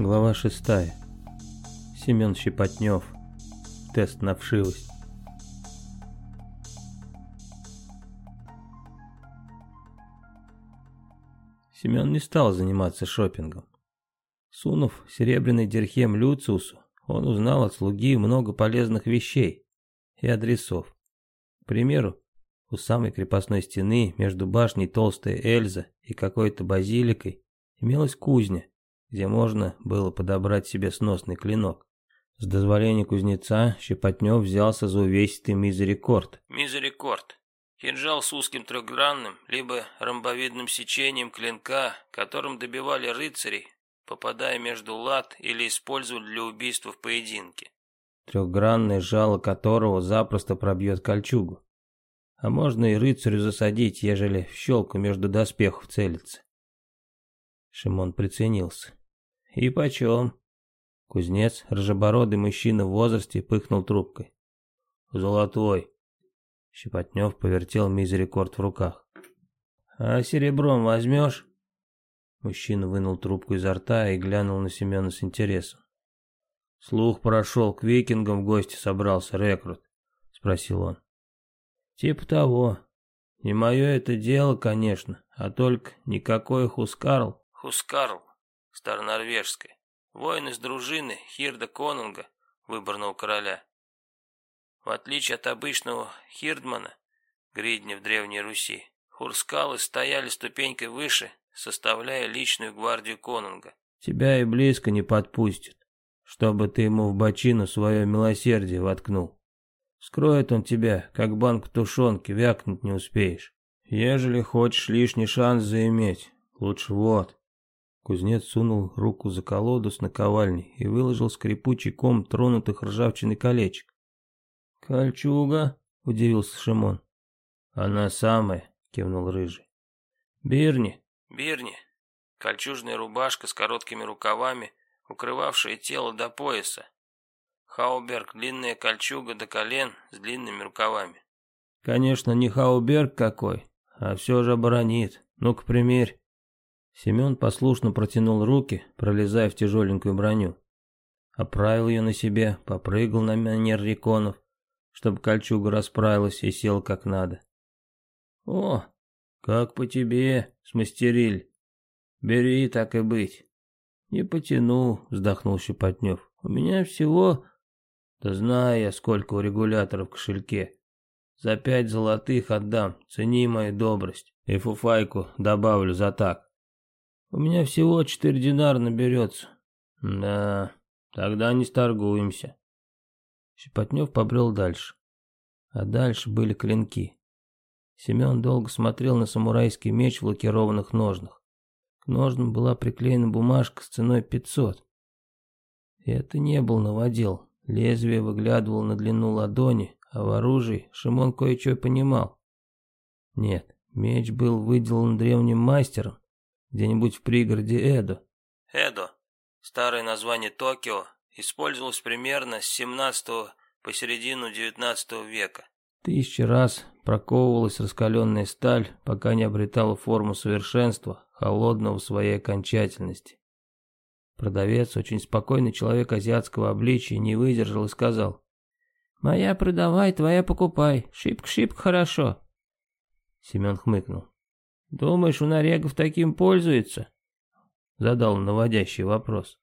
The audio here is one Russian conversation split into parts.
Глава 6. Семен Щепотнев. Тест на вшивость. Семен не стал заниматься шопингом. Сунув серебряный дирхем Люциусу, он узнал от слуги много полезных вещей и адресов. К примеру, у самой крепостной стены между башней Толстая Эльза и какой-то базиликой имелась кузня, где можно было подобрать себе сносный клинок. С дозволения кузнеца Щепотнев взялся за увесистый мизерикорд. Мизерикорд. Кинжал с узким трехгранным, либо ромбовидным сечением клинка, которым добивали рыцарей, попадая между лад или использовали для убийства в поединке. Трехгранное жало которого запросто пробьет кольчугу. А можно и рыцарю засадить, ежели в щелку между доспехов целится. Шимон приценился. «И почем?» Кузнец, рыжебородый мужчина в возрасте, пыхнул трубкой. «Золотой». Щепотнев повертел мизерикорд в руках. «А серебром возьмешь?» Мужчина вынул трубку изо рта и глянул на Семена с интересом. «Слух прошел, к викингам в гости собрался рекрут», — спросил он. «Типа того. Не мое это дело, конечно, а только никакой Хускарл». «Хускарл Старонорвежской, воин из дружины Хирда Конунга, выборного короля. В отличие от обычного Хирдмана, гридня в Древней Руси, Хурскалы стояли ступенькой выше, составляя личную гвардию Конунга. «Тебя и близко не подпустят, чтобы ты ему в бочину свое милосердие воткнул. Скроет он тебя, как банк тушенки, вякнуть не успеешь. Ежели хочешь лишний шанс заиметь, лучше вот». Кузнец сунул руку за колоду с наковальней и выложил скрипучий ком тронутых ржавчины колечек. «Кольчуга?» — удивился Шимон. «Она самая», — кивнул Рыжий. «Бирни?» «Бирни. Кольчужная рубашка с короткими рукавами, укрывавшая тело до пояса. Хауберг — длинная кольчуга до колен с длинными рукавами». «Конечно, не Хауберг какой, а все же оборонит. Ну-ка, примерь». Семен послушно протянул руки, пролезая в тяжеленькую броню. Оправил ее на себе, попрыгал на манер реконов, чтобы кольчуга расправилась и сел как надо. «О, как по тебе, смастериль! Бери, так и быть!» «Не потяну», — вздохнул Щепотнев. «У меня всего...» «Да знаю я, сколько у регулятора в кошельке. За пять золотых отдам, цени мою добрость. И фуфайку добавлю за так». У меня всего четыре динара наберется. Да, тогда не сторгуемся. Щепотнев побрел дальше. А дальше были клинки. Семен долго смотрел на самурайский меч в лакированных ножнах. К ножнам была приклеена бумажка с ценой 500. Это не был новодел. Лезвие выглядывало на длину ладони, а в оружии Шимон кое-что понимал. Нет, меч был выделан древним мастером, где-нибудь в пригороде Эдо. Эдо, старое название Токио, использовалось примерно с 17 по середину 19 века. Тысячи раз проковывалась раскаленная сталь, пока не обретала форму совершенства, холодного в своей окончательности. Продавец, очень спокойный человек азиатского обличия, не выдержал и сказал. «Моя продавай, твоя покупай. шипк-шипк хорошо». Семен хмыкнул. «Думаешь, у Нарегов таким пользуется?» Задал наводящий вопрос.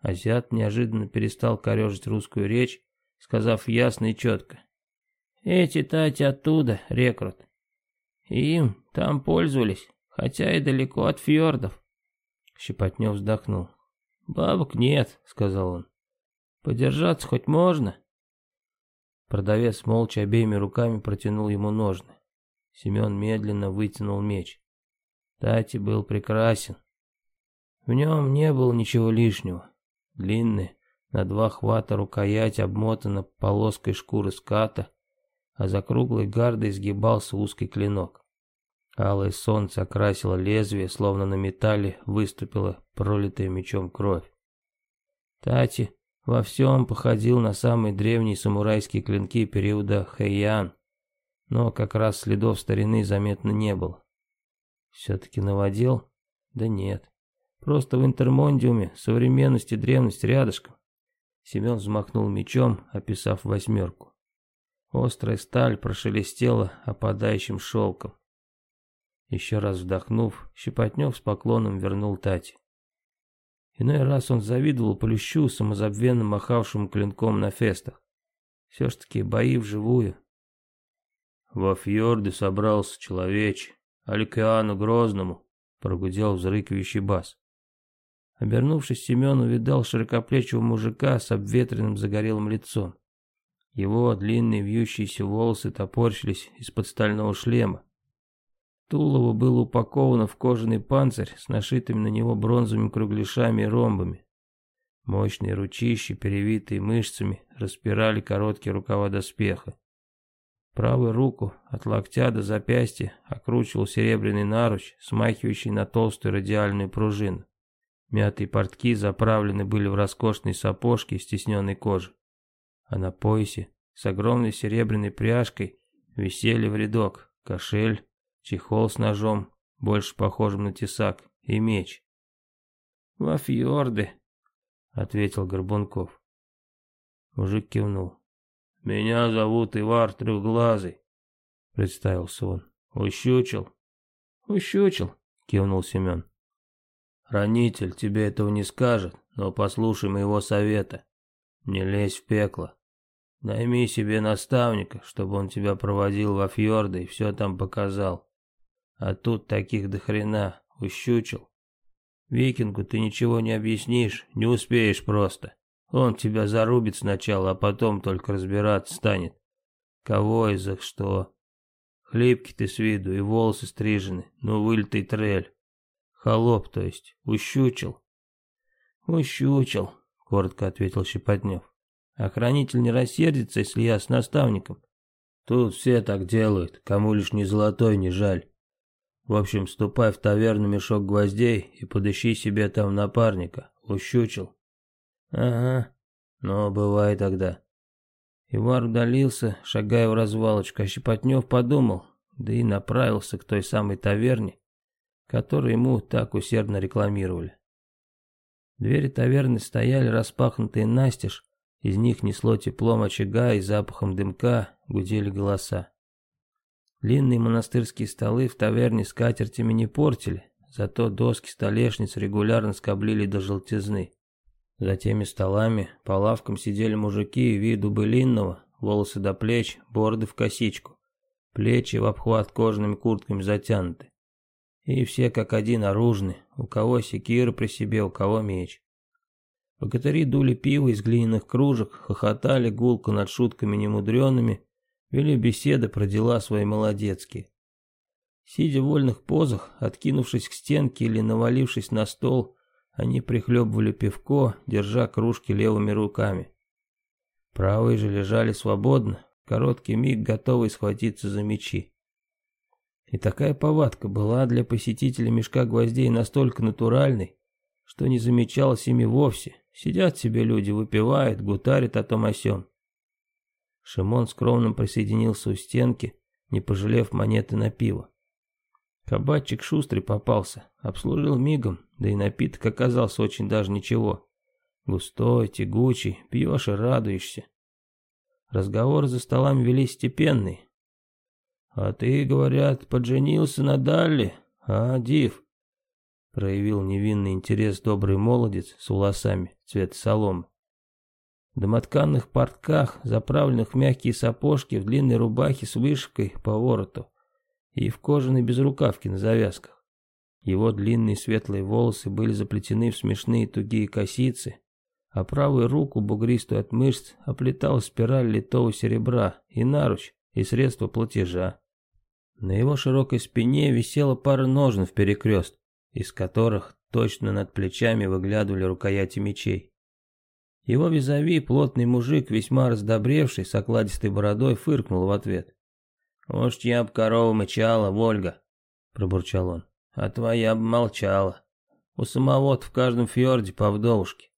Азиат неожиданно перестал корежить русскую речь, сказав ясно и четко. «Эти тати оттуда, рекрут. Им там пользовались, хотя и далеко от фьордов». Щепотнев вздохнул. «Бабок нет», — сказал он. «Подержаться хоть можно?» Продавец молча обеими руками протянул ему ножны. Семен медленно вытянул меч. Тати был прекрасен. В нем не было ничего лишнего. Длинный на два хвата рукоять обмотана полоской шкуры ската, а за круглой гардой сгибался узкий клинок. Алое солнце окрасило лезвие, словно на металле выступила пролитая мечом кровь. Тати во всем походил на самые древние самурайские клинки периода Хэйян, но как раз следов старины заметно не было. Все-таки наводил? Да нет. Просто в интермондиуме современность и древность рядышком. Семен взмахнул мечом, описав восьмерку. Острая сталь прошелестела опадающим шелком. Еще раз вдохнув, Щепотнев с поклоном вернул Тати. Иной раз он завидовал Плющу, самозабвенно махавшему клинком на фестах. Все ж таки бои вживую, во фьорды собрался человече, Аликану Грозному», — прогудел взрыкивающий бас. Обернувшись, Семен увидал широкоплечего мужика с обветренным загорелым лицом. Его длинные вьющиеся волосы топорщились из-под стального шлема. Тулово было упаковано в кожаный панцирь с нашитыми на него бронзовыми кругляшами и ромбами. Мощные ручищи, перевитые мышцами, распирали короткие рукава доспеха. Правую руку от локтя до запястья окручивал серебряный наруч, смахивающий на толстую радиальную пружину. Мятые портки заправлены были в роскошные сапожки из тесненной кожи. А на поясе с огромной серебряной пряжкой висели в рядок кошель, чехол с ножом, больше похожим на тесак, и меч. «Во фьорды», — ответил Горбунков. Мужик кивнул. «Меня зовут Ивар Трехглазый», — представился он. «Ущучил?» «Ущучил», — кивнул Семен. Ранитель, тебе этого не скажет, но послушай моего совета. Не лезь в пекло. Найми себе наставника, чтобы он тебя проводил во фьорды и все там показал. А тут таких до хрена, ущучил. Викингу ты ничего не объяснишь, не успеешь просто. Он тебя зарубит сначала, а потом только разбираться станет. Кого и за что. Хлипкий ты с виду, и волосы стрижены, ну, но вылитый трель. Холоп, то есть, ущучил. Ущучил, коротко ответил Щепотнев. Охранитель не рассердится, если я с наставником. Тут все так делают, кому лишь ни золотой не жаль. В общем, ступай в таверну мешок гвоздей и подыщи себе там напарника. Ущучил. «Ага, но бывает тогда». Ивар удалился, шагая в развалочку, а Щепотнев подумал, да и направился к той самой таверне, которую ему так усердно рекламировали. Двери таверны стояли распахнутые настежь, из них несло теплом очага и запахом дымка, гудели голоса. Длинные монастырские столы в таверне с катертями не портили, зато доски столешниц регулярно скоблили до желтизны. За теми столами по лавкам сидели мужики виду былинного, волосы до плеч, бороды в косичку, плечи в обхват кожаными куртками затянуты. И все как один оружны, у кого секира при себе, у кого меч. Богатыри дули пиво из глиняных кружек, хохотали гулко над шутками немудренными вели беседы про дела свои молодецкие. Сидя в вольных позах, откинувшись к стенке или навалившись на стол, они прихлебывали пивко, держа кружки левыми руками. Правые же лежали свободно, короткий миг готовый схватиться за мечи. И такая повадка была для посетителя мешка гвоздей настолько натуральной, что не замечалось ими вовсе. Сидят себе люди, выпивают, гутарят о том о сём. Шимон скромно присоединился у стенки, не пожалев монеты на пиво. Кабачик шустрый попался, обслужил мигом, да и напиток оказался очень даже ничего. Густой, тягучий, пьешь и радуешься. Разговоры за столами вели степенные. «А ты, говорят, подженился на Далле, а, Див?» Проявил невинный интерес добрый молодец с волосами цвета соломы. В домотканных портках, заправленных в мягкие сапожки, в длинной рубахе с вышивкой по вороту и в кожаной безрукавке на завязках. Его длинные светлые волосы были заплетены в смешные тугие косицы, а правую руку, бугристую от мышц, оплетала спираль литого серебра и наруч, и средства платежа. На его широкой спине висела пара ножен в перекрест, из которых точно над плечами выглядывали рукояти мечей. Его визави, плотный мужик, весьма раздобревший, с окладистой бородой, фыркнул в ответ. «Уж я б корову мычала, Вольга!» – пробурчал он а твоя молчала. У самого-то в каждом фьорде по вдовушке.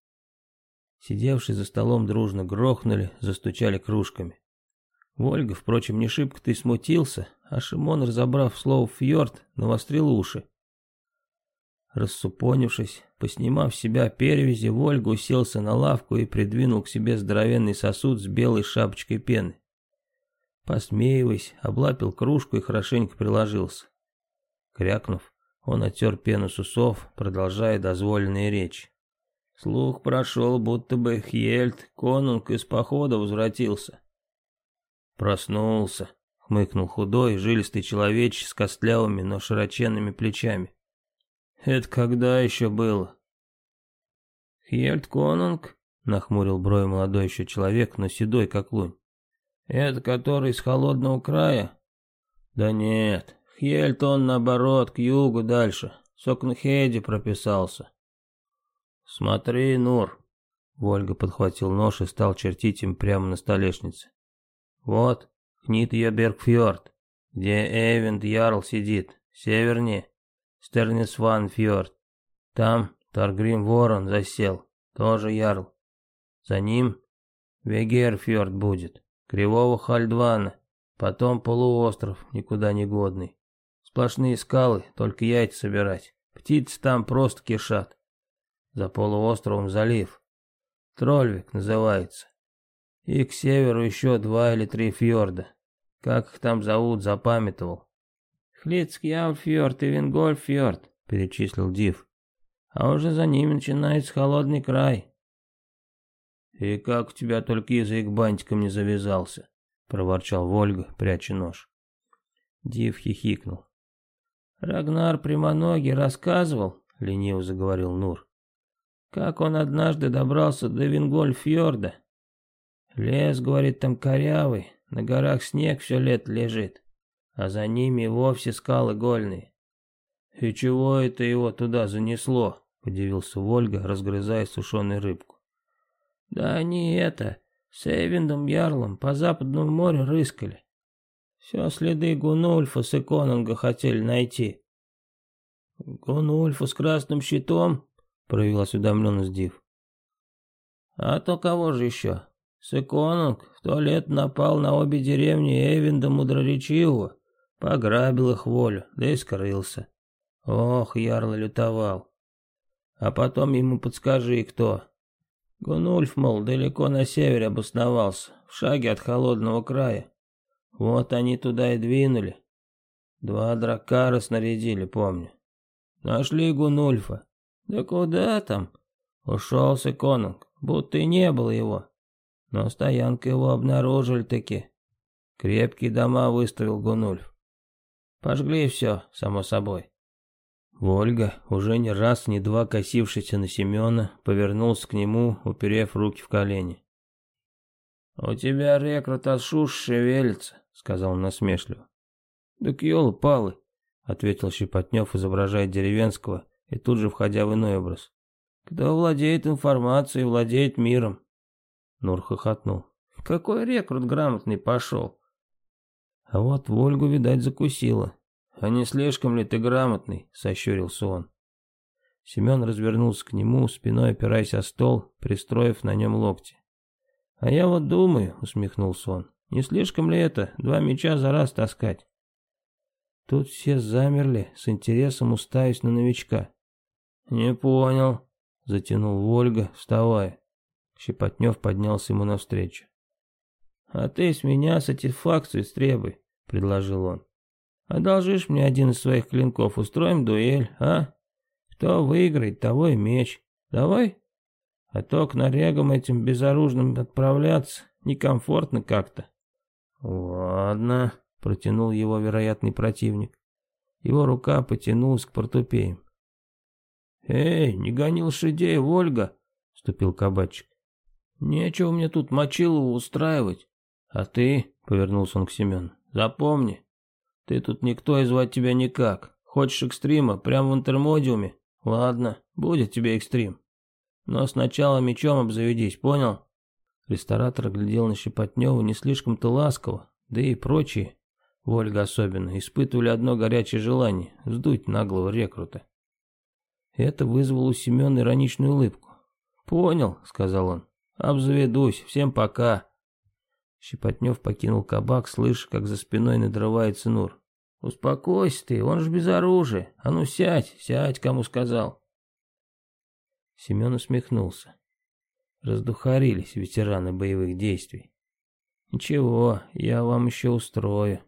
Сидевшие за столом дружно грохнули, застучали кружками. Вольга, впрочем, не шибко ты смутился, а Шимон, разобрав слово «фьорд», навострил уши. Рассупонившись, поснимав с себя перевязи, Вольга уселся на лавку и придвинул к себе здоровенный сосуд с белой шапочкой пены. Посмеиваясь, облапил кружку и хорошенько приложился. Крякнув, он оттер пену с усов, продолжая дозволенные речь. Слух прошел, будто бы Хьельд, конунг из похода, возвратился. «Проснулся», — хмыкнул худой, жилистый человечек с костлявыми, но широченными плечами. «Это когда еще было?» «Хьельд конунг?» — нахмурил брови молодой еще человек, но седой, как лунь. «Это который из холодного края?» «Да нет, Хельтон наоборот, к югу дальше, в Сокнхеде прописался. «Смотри, Нур!» Вольга подхватил нож и стал чертить им прямо на столешнице. «Вот, Книт-Йоберг-фьорд, где Эйвент Ярл сидит, севернее, Стернисванфьорд. Там Таргрим Ворон засел, тоже Ярл. За ним Вегерфьорд будет, Кривого Хальдвана, потом полуостров, никуда не годный. Сплошные скалы, только яйца собирать. Птицы там просто кишат. За полуостровом залив. Трольвик называется. И к северу еще два или три фьорда. Как их там зовут, запамятовал. Хлицкий Амфьорд и Вингольфьорд, перечислил Див. А уже за ними начинается холодный край. И как у тебя только язык бантиком не завязался, проворчал Вольга, пряча нож. Див хихикнул. «Рагнар Прямоногий рассказывал», — лениво заговорил Нур, «как он однажды добрался до Вингольфьорда. Лес, говорит, там корявый, на горах снег все лет лежит, а за ними и вовсе скалы гольные». «И чего это его туда занесло?» — удивился Вольга, разгрызая сушеную рыбку. «Да они это, с Эйвиндом Ярлом по Западному морю рыскали. Все следы Гунульфа с Иконунга хотели найти. Гунульфа с красным щитом? Проявил осведомленность Див. А то кого же еще? Сыконунг в то лет напал на обе деревни Эвинда Мудроречивого, пограбил их волю, да и скрылся. Ох, ярло лютовал. А потом ему подскажи, кто. Гунульф, мол, далеко на севере обосновался, в шаге от холодного края. Вот они туда и двинули. Два дракара снарядили, помню. Нашли Гунульфа. Да куда там? Ушелся конунг, будто и не было его. Но стоянка его обнаружили таки. Крепкие дома выставил Гунульф. Пожгли все, само собой. Вольга, уже не раз, не два косившийся на Семена, повернулся к нему, уперев руки в колени. «У тебя рекрут от шуш шевелится сказал он насмешливо. «Так елы-палы», — ответил Щепотнев, изображая деревенского и тут же входя в иной образ. «Кто владеет информацией, владеет миром». Нур хохотнул. «Какой рекрут грамотный пошел?» «А вот Вольгу, видать, закусила». «А не слишком ли ты грамотный?» — сощурился он. Семен развернулся к нему, спиной опираясь о стол, пристроив на нем локти. «А я вот думаю», — усмехнулся он, не слишком ли это, два меча за раз таскать? Тут все замерли, с интересом уставясь на новичка. «Не понял», — затянул Вольга, вставая. Щепотнев поднялся ему навстречу. «А ты с меня сатисфакцию стребуй», — предложил он. «Одолжишь мне один из своих клинков, устроим дуэль, а? Кто выиграет, того и меч. Давай? А то к нарегам этим безоружным отправляться некомфортно как-то». «Ладно», — протянул его вероятный противник. Его рука потянулась к портупеям. «Эй, не гони лошадей, Вольга!» — ступил кабачик. «Нечего мне тут мочилу устраивать. А ты, — повернулся он к Семену, — запомни, ты тут никто и звать тебя никак. Хочешь экстрима, прямо в интермодиуме? Ладно, будет тебе экстрим. Но сначала мечом обзаведись, понял?» Ресторатор глядел на Щепотневу не слишком-то ласково, да и прочие, Вольга особенно, испытывали одно горячее желание – сдуть наглого рекрута. Это вызвало у Семена ироничную улыбку. «Понял», – сказал он, – «обзаведусь, всем пока». Щепотнев покинул кабак, слыша, как за спиной надрывается Нур. «Успокойся ты, он же без оружия. А ну сядь, сядь, кому сказал». Семен усмехнулся раздухарились ветераны боевых действий. Ничего, я вам еще устрою